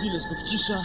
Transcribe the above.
chwilę znów cisza?